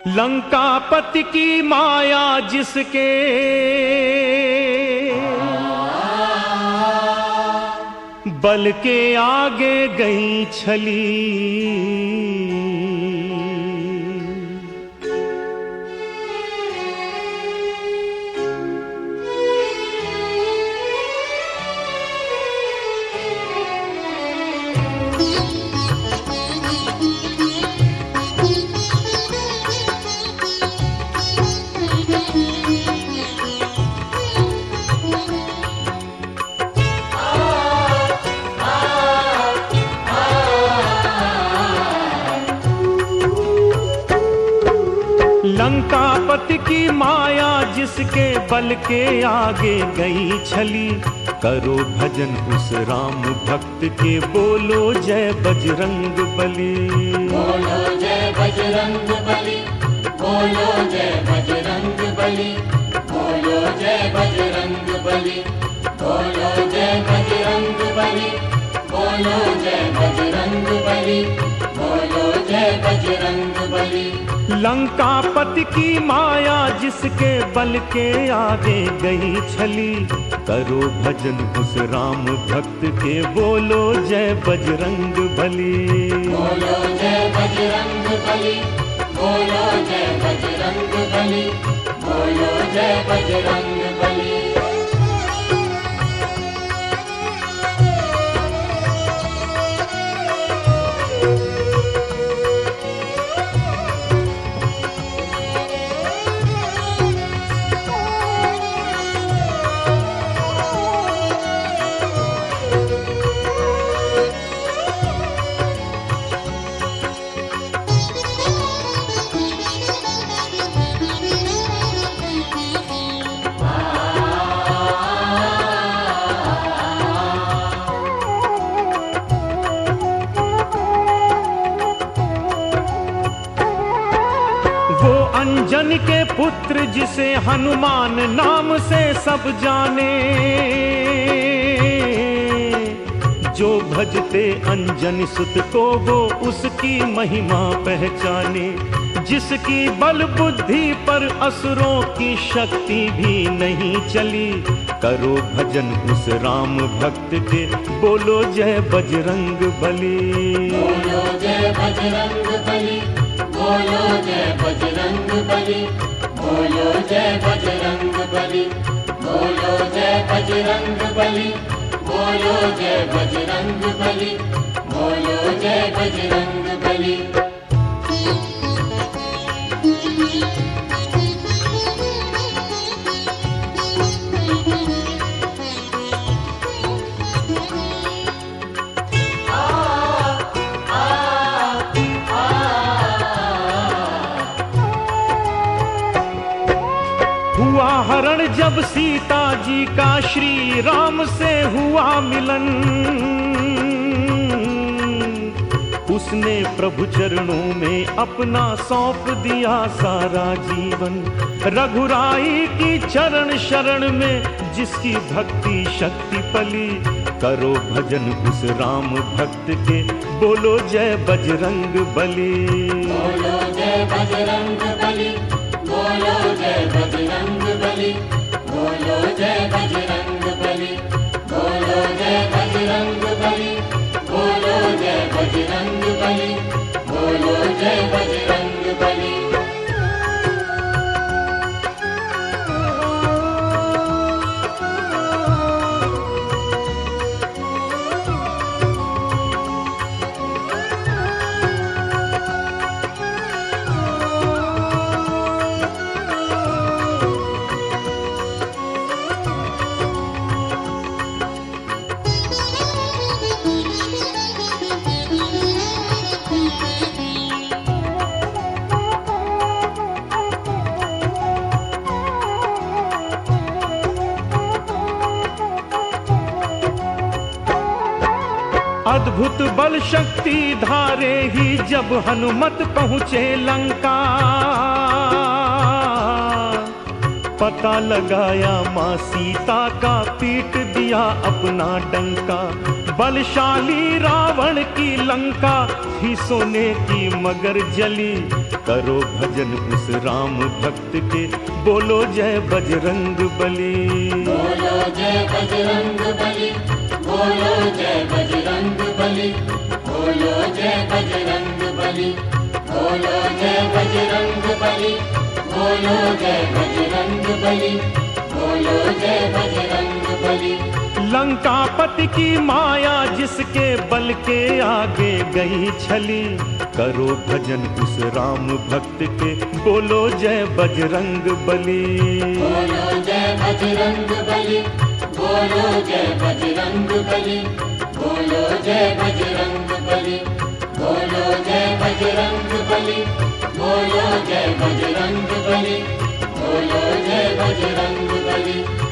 लंकापति की माया जिसके। बल के आगे गई छली। लंकापति की माया जिसके बल के आगे गई छली। करो भजन उस राम भक्त के, बोलो जय बजरंग बली। बोलो जय बजरंग बली, बोलो जय बजरंग बली। बोलो जय बजरंग बली। बोलो जय बजरंग बली। बोलो जय बजरंग बली। बोलो जय बजरंग बली। लंकापति की माया जिसके बल के आगे गई छली। करो भजन उस राम भक्त के बोलो जय बजरंग बली। बोलो जय बजरंग बली। बोलो जय बजरंग बली। बोलो जय बजरंग बली वो अंजन के पुत्र जिसे हनुमान नाम से सब जाने। जो भजते अंजन सुत को वो उसकी महिमा पहचाने। जिसकी बल बुद्धि पर असुरों की शक्ति भी नहीं चली। करो भजन उस राम भक्त के, बोलो जय बजरंग बली। बोलो जय बजरंग बली। बोलो जय बजरंग बली बोलो जय बजरंग बली बोलो जय बजरंग बली बोलो जय बजरंग बली बोलो जय बजरंग बली हरण जब सीता जी का श्री राम से हुआ मिलन, उसने प्रभु चरणों में अपना सौंप दिया सारा जीवन। रघुराई की चरण शरण में जिसकी भक्ति शक्ति पली, करो भजन उस राम भक्त के, बोलो जय बजरंग बली। बोलो जय बजरंग बजरंग बली बोलो जय बजरंग बली। अद्भुत बल शक्ति धारे ही जब हनुमत पहुँचे लंका। पता लगाया माँ सीता का पीट दिया अपना डंका। बलशाली रावण की लंका, ही सोने की मगर जली। करो भजन उस राम भक्त के, बोलो जय बजरंग बली। बोलो जय बजरंग बली। बोलो जय बजरंग बली बोलो जय बजरंग बली बोलो जय बजरंग बली बोलो जय बजरंग बली बोलो जय बजरंग बली लंकापति की माया जिसके बल के आगे गई छली। करो भजन उस राम भक्त के, बोलो जय बजरंग बली। बोलो जय बजरंग बली, बोलो जय बजरंग बली, बोलो जय बजरंग बली, बोलो जय बजरंग बली, बोलो जय बजरंग बली, बोलो जय बजरंग बली।